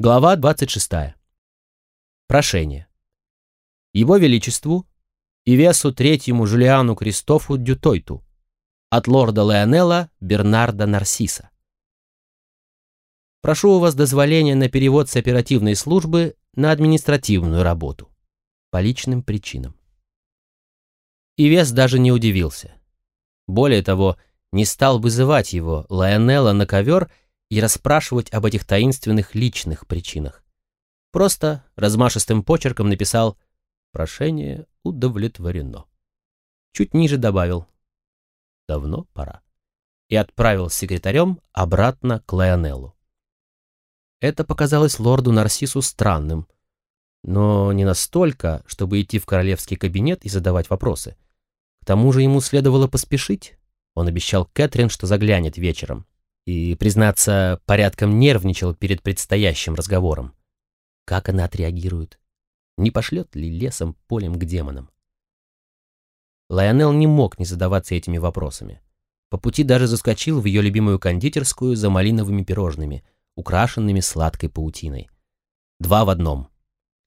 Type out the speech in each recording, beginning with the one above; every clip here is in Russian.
Глава 26. Прошение. Его Величеству и весу третьему Жулиану Кристофу Дютойту от лорда Леонела Бернарда Нарсиса. Прошу у вас дозволения на перевод с оперативной службы на административную работу. По личным причинам. И вес даже не удивился. Более того, не стал вызывать его, Лайонелла, на ковер и расспрашивать об этих таинственных личных причинах. Просто размашистым почерком написал «Прошение удовлетворено». Чуть ниже добавил «Давно пора» и отправил с секретарем обратно к Лайонеллу. Это показалось лорду Нарсису странным, но не настолько, чтобы идти в королевский кабинет и задавать вопросы. К тому же ему следовало поспешить. Он обещал Кэтрин, что заглянет вечером. И, признаться, порядком нервничал перед предстоящим разговором. Как она отреагирует? Не пошлет ли лесом полем к демонам? Лайонел не мог не задаваться этими вопросами. По пути даже заскочил в ее любимую кондитерскую за малиновыми пирожными, украшенными сладкой паутиной. Два в одном.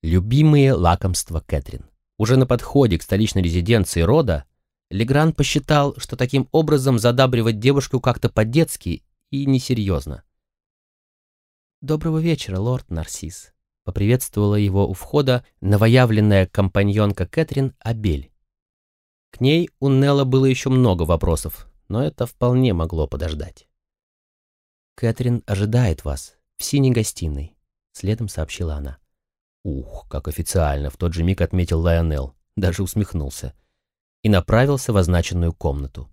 Любимые лакомства Кэтрин. Уже на подходе к столичной резиденции рода Легран посчитал, что таким образом задабривать девушку как-то по-детски и несерьезно. «Доброго вечера, лорд Нарсис», — поприветствовала его у входа новоявленная компаньонка Кэтрин Абель. К ней у Нелла было еще много вопросов, но это вполне могло подождать. «Кэтрин ожидает вас в синей гостиной», — следом сообщила она. «Ух, как официально!» — в тот же миг отметил Лайонел, даже усмехнулся и направился в означенную комнату.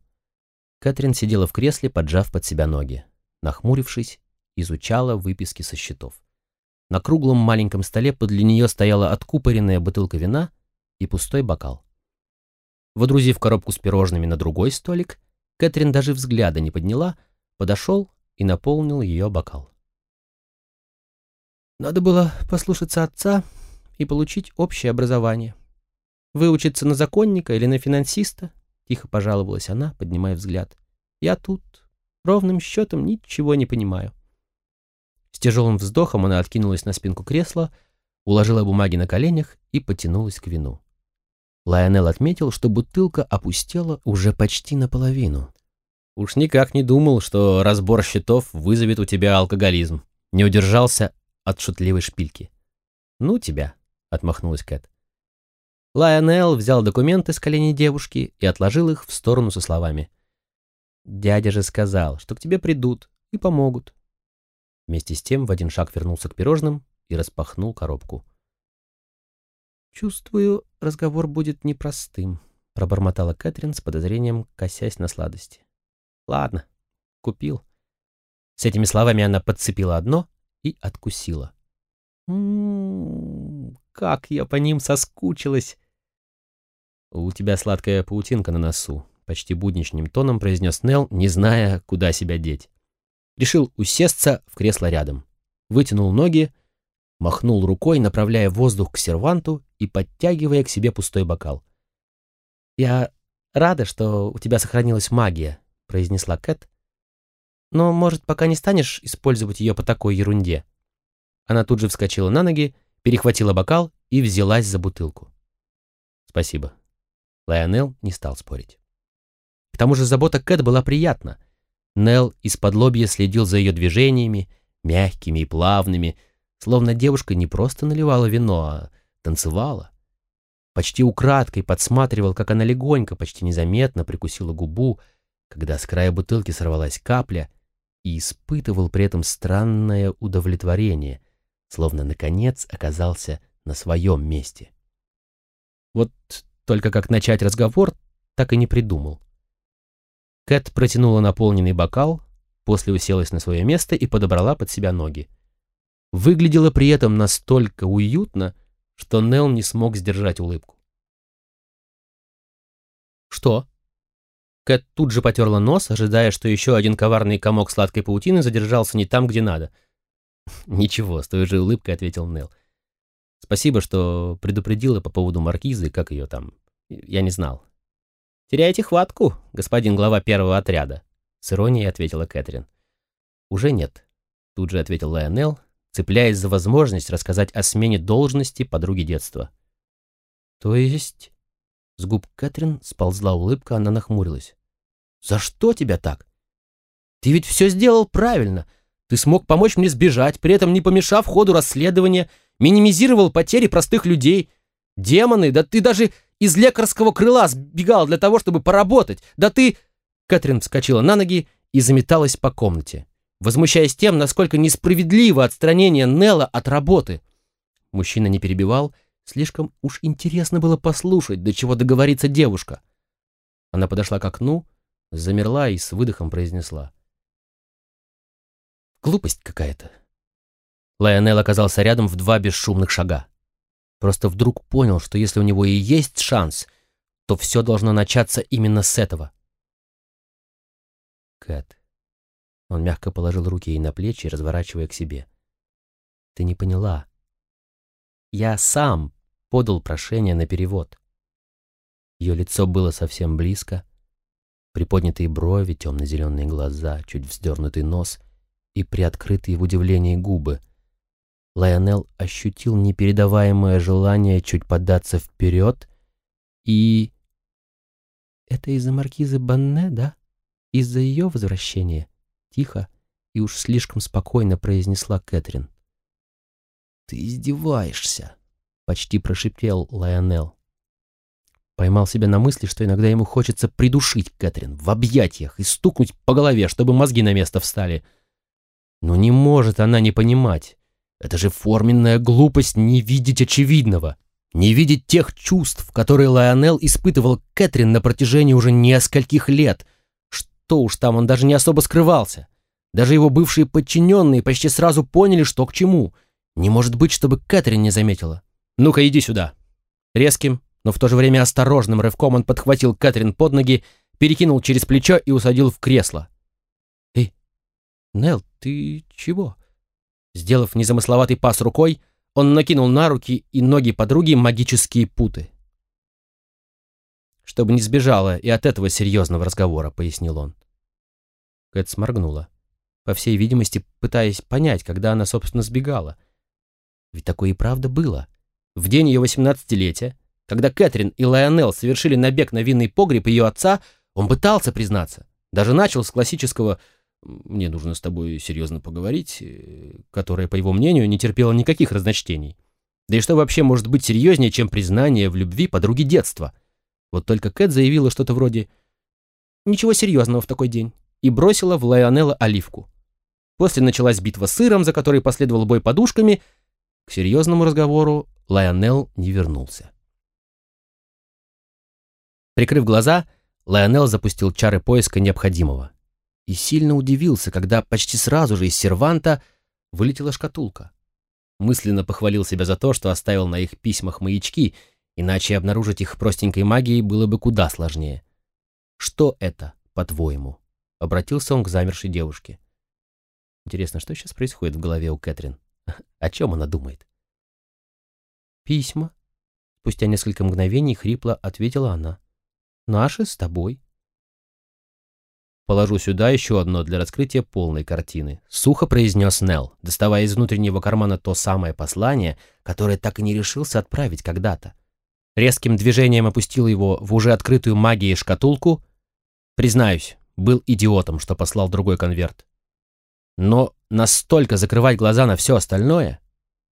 Кэтрин сидела в кресле, поджав под себя ноги. Нахмурившись, изучала выписки со счетов. На круглом маленьком столе подле нее стояла откупоренная бутылка вина и пустой бокал. Водрузив коробку с пирожными на другой столик, Кэтрин даже взгляда не подняла, подошел и наполнил ее бокал. «Надо было послушаться отца и получить общее образование», Выучиться на законника или на финансиста? Тихо пожаловалась она, поднимая взгляд. Я тут ровным счетом ничего не понимаю. С тяжелым вздохом она откинулась на спинку кресла, уложила бумаги на коленях и потянулась к вину. Лайонел отметил, что бутылка опустела уже почти наполовину. «Уж никак не думал, что разбор счетов вызовет у тебя алкоголизм». Не удержался от шутливой шпильки. «Ну тебя», — отмахнулась Кэт. Лайонел взял документы с коленей девушки и отложил их в сторону со словами. «Дядя же сказал, что к тебе придут и помогут». Вместе с тем в один шаг вернулся к пирожным и распахнул коробку. «Чувствую, разговор будет непростым», — пробормотала Кэтрин с подозрением, косясь на сладости. «Ладно, купил». С этими словами она подцепила одно и откусила. «М-м-м, как я по ним соскучилась!» «У тебя сладкая паутинка на носу», — почти будничным тоном произнес Нел, не зная, куда себя деть. Решил усесться в кресло рядом. Вытянул ноги, махнул рукой, направляя воздух к серванту и подтягивая к себе пустой бокал. «Я рада, что у тебя сохранилась магия», — произнесла Кэт. «Но, может, пока не станешь использовать ее по такой ерунде?» Она тут же вскочила на ноги, перехватила бокал и взялась за бутылку. «Спасибо». Лайонел не стал спорить. К тому же забота Кэт была приятна. Нел из-под лобья следил за ее движениями, мягкими и плавными, словно девушка не просто наливала вино, а танцевала. Почти украдкой подсматривал, как она легонько, почти незаметно прикусила губу, когда с края бутылки сорвалась капля, и испытывал при этом странное удовлетворение, словно, наконец, оказался на своем месте. Вот только как начать разговор, так и не придумал. Кэт протянула наполненный бокал, после уселась на свое место и подобрала под себя ноги. Выглядела при этом настолько уютно, что Нел не смог сдержать улыбку. «Что?» Кэт тут же потерла нос, ожидая, что еще один коварный комок сладкой паутины задержался не там, где надо. «Ничего», — с той же улыбкой ответил Нел. «Спасибо, что предупредила по поводу маркизы, как ее там. Я не знал». «Теряете хватку, господин глава первого отряда», — с иронией ответила Кэтрин. «Уже нет», — тут же ответил Лайонел, цепляясь за возможность рассказать о смене должности подруги детства. «То есть...» С губ Кэтрин сползла улыбка, она нахмурилась. «За что тебя так? Ты ведь все сделал правильно. Ты смог помочь мне сбежать, при этом не помешав ходу расследования, минимизировал потери простых людей. Демоны, да ты даже из лекарского крыла сбегал для того, чтобы поработать. Да ты...» Кэтрин вскочила на ноги и заметалась по комнате, возмущаясь тем, насколько несправедливо отстранение Нелла от работы. Мужчина не перебивал, слишком уж интересно было послушать, до чего договорится девушка. Она подошла к окну, замерла и с выдохом произнесла. Глупость какая-то. Лайонел оказался рядом в два бесшумных шага. Просто вдруг понял, что если у него и есть шанс, то все должно начаться именно с этого. Кэт. Он мягко положил руки ей на плечи, разворачивая к себе. Ты не поняла. Я сам подал прошение на перевод. Ее лицо было совсем близко. Приподнятые брови, темно-зеленые глаза, чуть вздернутый нос и приоткрытые в удивлении губы. Лайонел ощутил непередаваемое желание чуть податься вперед и... «Это из-за маркизы Банне, да? Из-за ее возвращения?» Тихо и уж слишком спокойно произнесла Кэтрин. «Ты издеваешься!» — почти прошипел Лайонел. Поймал себя на мысли, что иногда ему хочется придушить Кэтрин в объятиях и стукнуть по голове, чтобы мозги на место встали — но не может она не понимать. Это же форменная глупость не видеть очевидного. Не видеть тех чувств, которые Лайонел испытывал Кэтрин на протяжении уже нескольких лет. Что уж там, он даже не особо скрывался. Даже его бывшие подчиненные почти сразу поняли, что к чему. Не может быть, чтобы Кэтрин не заметила. «Ну-ка, иди сюда». Резким, но в то же время осторожным рывком он подхватил Кэтрин под ноги, перекинул через плечо и усадил в кресло. «Нелл, ты чего?» Сделав незамысловатый пас рукой, он накинул на руки и ноги подруги магические путы. «Чтобы не сбежала и от этого серьезного разговора», — пояснил он. Кэт сморгнула, по всей видимости, пытаясь понять, когда она, собственно, сбегала. Ведь такое и правда было. В день ее восемнадцатилетия, когда Кэтрин и Лайонел совершили набег на винный погреб ее отца, он пытался признаться. Даже начал с классического мне нужно с тобой серьезно поговорить, э, которая, по его мнению, не терпела никаких разночтений. Да и что вообще может быть серьезнее, чем признание в любви подруги детства? Вот только Кэт заявила что-то вроде «Ничего серьезного в такой день» и бросила в Лайонелла оливку. После началась битва с сыром, за которой последовал бой подушками. К серьезному разговору Лайонелл не вернулся. Прикрыв глаза, Лайонелл запустил чары поиска необходимого и сильно удивился, когда почти сразу же из серванта вылетела шкатулка. Мысленно похвалил себя за то, что оставил на их письмах маячки, иначе обнаружить их простенькой магией было бы куда сложнее. «Что это, по-твоему?» — обратился он к замершей девушке. Интересно, что сейчас происходит в голове у Кэтрин? О чем она думает? «Письма?» Спустя несколько мгновений хрипло ответила она. «Наши с тобой». Положу сюда еще одно для раскрытия полной картины. Сухо произнес Нелл, доставая из внутреннего кармана то самое послание, которое так и не решился отправить когда-то. Резким движением опустил его в уже открытую магией шкатулку. Признаюсь, был идиотом, что послал другой конверт. Но настолько закрывать глаза на все остальное...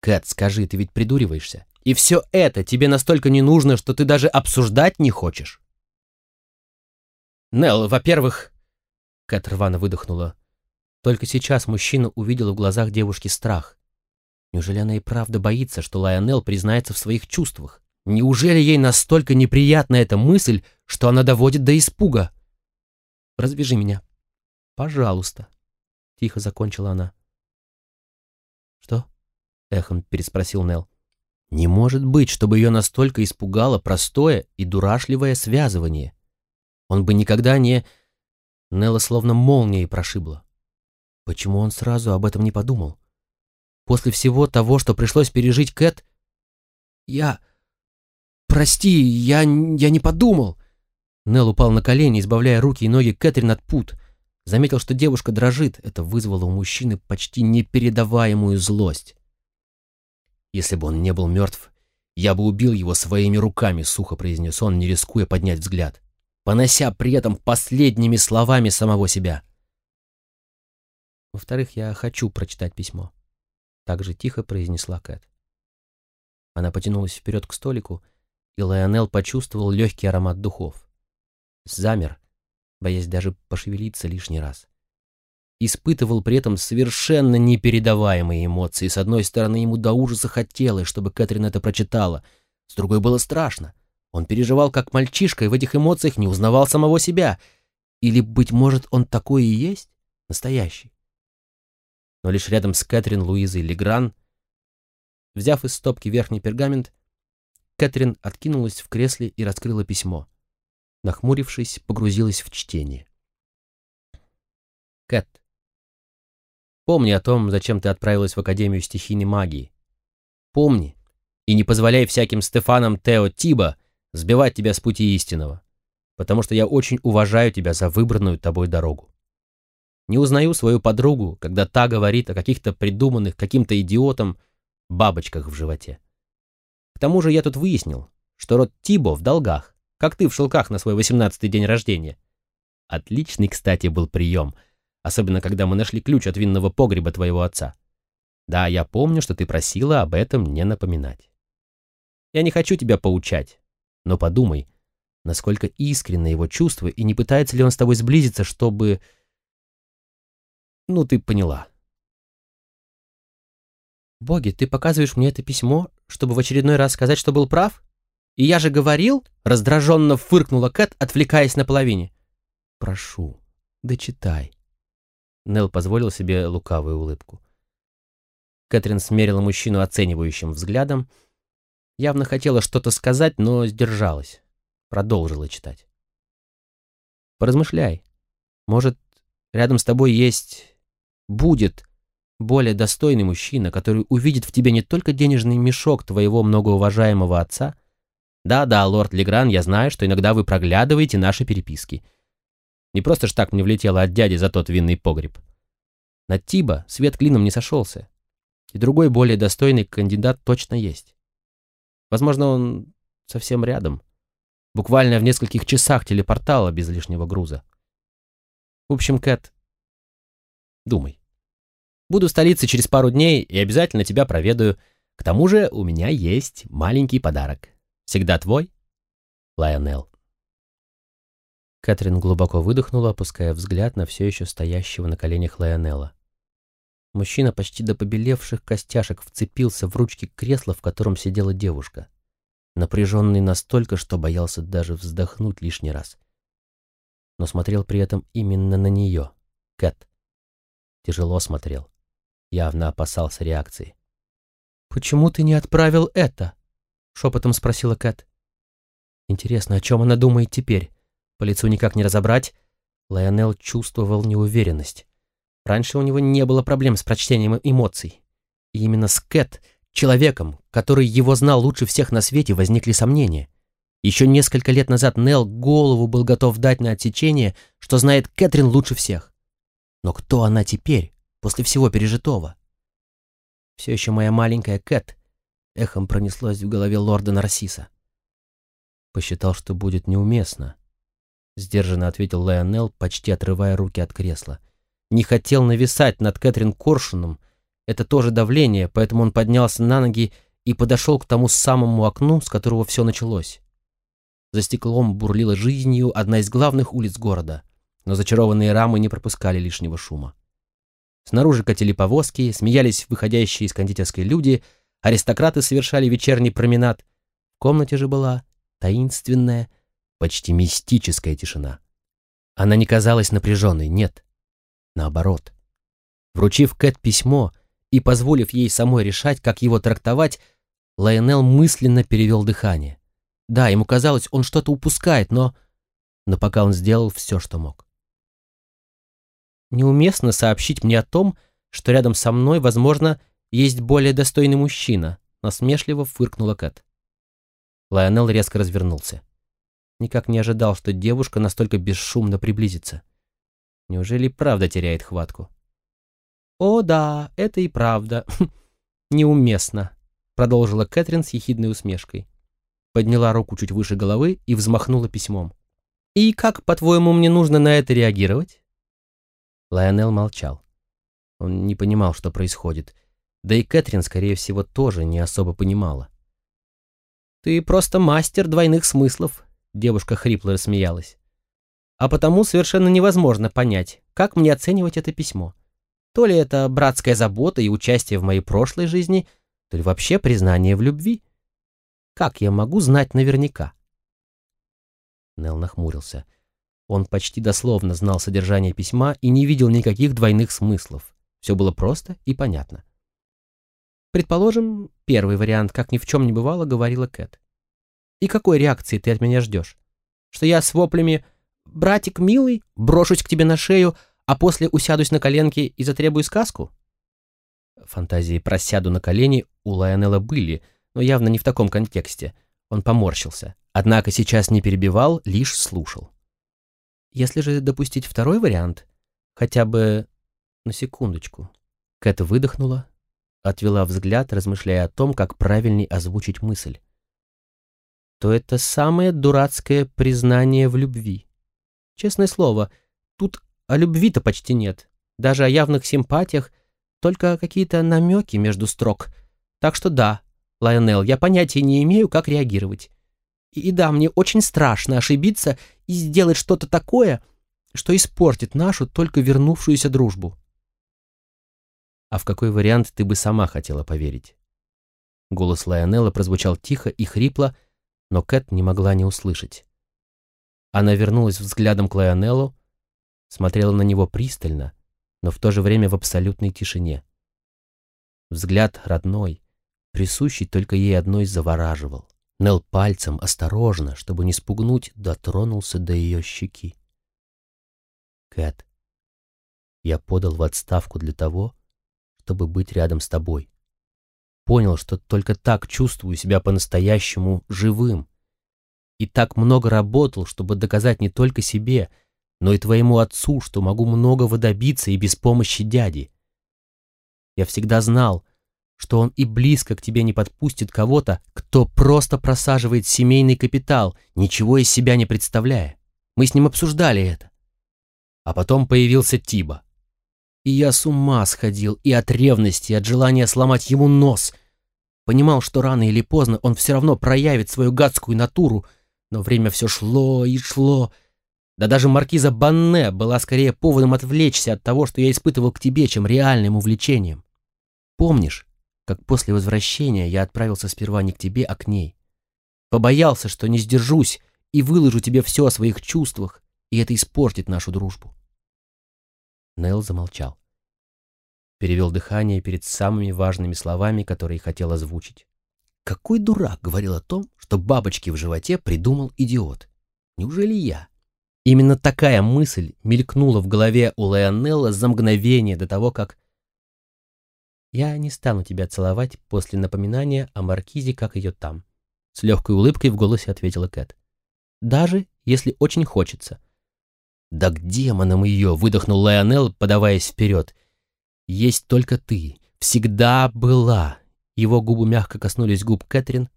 Кэт, скажи, ты ведь придуриваешься. И все это тебе настолько не нужно, что ты даже обсуждать не хочешь. Нелл, во-первых, Кэт рвано выдохнула. Только сейчас мужчина увидел в глазах девушки страх. Неужели она и правда боится, что Лайонел признается в своих чувствах? Неужели ей настолько неприятна эта мысль, что она доводит до испуга? «Развяжи меня. Пожалуйста», — тихо закончила она. «Что?» — эхом переспросил Нел. «Не может быть, чтобы ее настолько испугало простое и дурашливое связывание. Он бы никогда не...» Нелла словно молнией прошибла. Почему он сразу об этом не подумал? После всего того, что пришлось пережить Кэт... Я... Прости, я, я не подумал. Нелл упал на колени, избавляя руки и ноги Кэтрин от пут. заметил, что девушка дрожит. Это вызвало у мужчины почти непередаваемую злость. «Если бы он не был мертв, я бы убил его своими руками», — сухо произнес он, не рискуя поднять взгляд, понося при этом последними словами самого себя. «Во-вторых, я хочу прочитать письмо», — так же тихо произнесла Кэт. Она потянулась вперед к столику, и Лайонел почувствовал легкий аромат духов. Замер, боясь даже пошевелиться лишний раз. Испытывал при этом совершенно непередаваемые эмоции. С одной стороны, ему до ужаса хотелось, чтобы Кэтрин это прочитала. С другой было страшно. Он переживал как мальчишка и в этих эмоциях не узнавал самого себя. Или, быть может, он такой и есть? Настоящий. Но лишь рядом с Кэтрин Луизой Легран, взяв из стопки верхний пергамент, Кэтрин откинулась в кресле и раскрыла письмо. Нахмурившись, погрузилась в чтение. Кэт, помни о том, зачем ты отправилась в Академию стихийной магии. Помни и не позволяй всяким Стефанам Тео Тиба сбивать тебя с пути истинного, потому что я очень уважаю тебя за выбранную тобой дорогу. Не узнаю свою подругу, когда та говорит о каких-то придуманных каким-то идиотом бабочках в животе. К тому же я тут выяснил, что род Тибо в долгах, как ты в шелках на свой восемнадцатый день рождения. Отличный, кстати, был прием, особенно когда мы нашли ключ от винного погреба твоего отца. Да, я помню, что ты просила об этом не напоминать. Я не хочу тебя поучать, но подумай, насколько искренне его чувства и не пытается ли он с тобой сблизиться, чтобы... Ну, ты поняла. «Боги, ты показываешь мне это письмо, чтобы в очередной раз сказать, что был прав? И я же говорил?» Раздраженно фыркнула Кэт, отвлекаясь на половине. «Прошу, дочитай». Нел позволил себе лукавую улыбку. Кэтрин смерила мужчину оценивающим взглядом. Явно хотела что-то сказать, но сдержалась. Продолжила читать. «Поразмышляй. Может, рядом с тобой есть... будет более достойный мужчина, который увидит в тебе не только денежный мешок твоего многоуважаемого отца. Да-да, лорд Легран, я знаю, что иногда вы проглядываете наши переписки. Не просто ж так мне влетело от дяди за тот винный погреб. На Тиба свет клином не сошелся. И другой, более достойный кандидат точно есть. Возможно, он совсем рядом. Буквально в нескольких часах телепортала без лишнего груза. В общем, Кэт, думай. Буду в столице через пару дней и обязательно тебя проведаю. К тому же у меня есть маленький подарок. Всегда твой, Лайонел. Кэтрин глубоко выдохнула, опуская взгляд на все еще стоящего на коленях Лайонела. Мужчина почти до побелевших костяшек вцепился в ручки кресла, в котором сидела девушка, напряженный настолько, что боялся даже вздохнуть лишний раз. Но смотрел при этом именно на нее, Кэт. Тяжело смотрел явно опасался реакции. «Почему ты не отправил это?» — шепотом спросила Кэт. «Интересно, о чем она думает теперь? По лицу никак не разобрать?» Лайонел чувствовал неуверенность. Раньше у него не было проблем с прочтением эмоций. И именно с Кэт, человеком, который его знал лучше всех на свете, возникли сомнения. Еще несколько лет назад Нел голову был готов дать на отсечение, что знает Кэтрин лучше всех. Но кто она теперь? после всего пережитого. Все еще моя маленькая Кэт эхом пронеслось в голове лорда Нарсиса. Посчитал, что будет неуместно. Сдержанно ответил Лайонел, почти отрывая руки от кресла. Не хотел нависать над Кэтрин Коршуном. Это тоже давление, поэтому он поднялся на ноги и подошел к тому самому окну, с которого все началось. За стеклом бурлила жизнью одна из главных улиц города, но зачарованные рамы не пропускали лишнего шума. Снаружи катили повозки, смеялись выходящие из кондитерской люди, аристократы совершали вечерний променад. В комнате же была таинственная, почти мистическая тишина. Она не казалась напряженной, нет. Наоборот. Вручив Кэт письмо и позволив ей самой решать, как его трактовать, Лайонел мысленно перевел дыхание. Да, ему казалось, он что-то упускает, но... Но пока он сделал все, что мог неуместно сообщить мне о том, что рядом со мной, возможно, есть более достойный мужчина», насмешливо фыркнула Кэт. Лайонел резко развернулся. Никак не ожидал, что девушка настолько бесшумно приблизится. Неужели правда теряет хватку? «О, да, это и правда. Неуместно», — продолжила Кэтрин с ехидной усмешкой. Подняла руку чуть выше головы и взмахнула письмом. «И как, по-твоему, мне нужно на это реагировать?» Лайонел молчал. Он не понимал, что происходит. Да и Кэтрин, скорее всего, тоже не особо понимала. «Ты просто мастер двойных смыслов», — девушка хрипло рассмеялась. «А потому совершенно невозможно понять, как мне оценивать это письмо. То ли это братская забота и участие в моей прошлой жизни, то ли вообще признание в любви. Как я могу знать наверняка?» Нел нахмурился. Он почти дословно знал содержание письма и не видел никаких двойных смыслов. Все было просто и понятно. Предположим, первый вариант, как ни в чем не бывало, говорила Кэт. И какой реакции ты от меня ждешь? Что я с воплями «Братик милый, брошусь к тебе на шею, а после усядусь на коленки и затребую сказку?» Фантазии про «сяду на колени» у Лайонелла были, но явно не в таком контексте. Он поморщился, однако сейчас не перебивал, лишь слушал. Если же допустить второй вариант, хотя бы на секундочку. Кэт выдохнула, отвела взгляд, размышляя о том, как правильней озвучить мысль. То это самое дурацкое признание в любви. Честное слово, тут о любви-то почти нет. Даже о явных симпатиях, только какие-то намеки между строк. Так что да, Лайонел, я понятия не имею, как реагировать. И да, мне очень страшно ошибиться и сделать что-то такое, что испортит нашу только вернувшуюся дружбу. А в какой вариант ты бы сама хотела поверить? Голос Лайонелла прозвучал тихо и хрипло, но Кэт не могла не услышать. Она вернулась взглядом к Лайонеллу, смотрела на него пристально, но в то же время в абсолютной тишине. Взгляд родной, присущий только ей одной, завораживал. Нел пальцем, осторожно, чтобы не спугнуть, дотронулся до ее щеки. «Кэт, я подал в отставку для того, чтобы быть рядом с тобой. Понял, что только так чувствую себя по-настоящему живым. И так много работал, чтобы доказать не только себе, но и твоему отцу, что могу многого добиться и без помощи дяди. Я всегда знал, что он и близко к тебе не подпустит кого-то, кто просто просаживает семейный капитал, ничего из себя не представляя. Мы с ним обсуждали это. А потом появился Тиба. И я с ума сходил и от ревности, и от желания сломать ему нос. Понимал, что рано или поздно он все равно проявит свою гадскую натуру, но время все шло и шло. Да даже маркиза Банне была скорее поводом отвлечься от того, что я испытывал к тебе, чем реальным увлечением. Помнишь, как после возвращения я отправился сперва не к тебе, а к ней? Побоялся, что не сдержусь и выложу тебе все о своих чувствах, и это испортит нашу дружбу. Нел замолчал. Перевел дыхание перед самыми важными словами, которые хотел озвучить. Какой дурак говорил о том, что бабочки в животе придумал идиот? Неужели я? Именно такая мысль мелькнула в голове у Леонелла за мгновение до того, как... «Я не стану тебя целовать после напоминания о Маркизе, как ее там», — с легкой улыбкой в голосе ответила Кэт. «Даже если очень хочется. «Да к демонам ее!» — выдохнул Лайонел, подаваясь вперед. «Есть только ты. Всегда была!» Его губы мягко коснулись губ Кэтрин,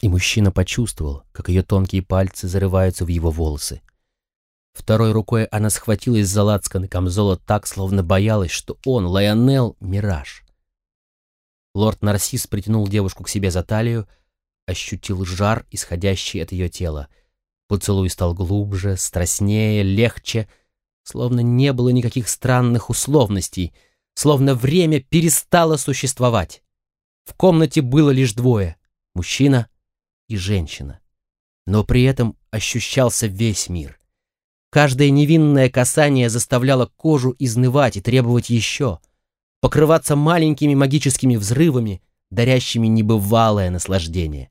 и мужчина почувствовал, как ее тонкие пальцы зарываются в его волосы. Второй рукой она схватилась за лацканы камзола так, словно боялась, что он, Лайонел, мираж. Лорд Нарсис притянул девушку к себе за талию, ощутил жар, исходящий от ее тела — Поцелуй стал глубже, страстнее, легче, словно не было никаких странных условностей, словно время перестало существовать. В комнате было лишь двое — мужчина и женщина. Но при этом ощущался весь мир. Каждое невинное касание заставляло кожу изнывать и требовать еще, покрываться маленькими магическими взрывами, дарящими небывалое наслаждение.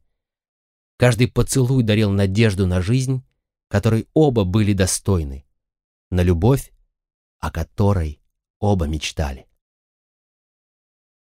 Каждый поцелуй дарил надежду на жизнь, которой оба были достойны, на любовь, о которой оба мечтали.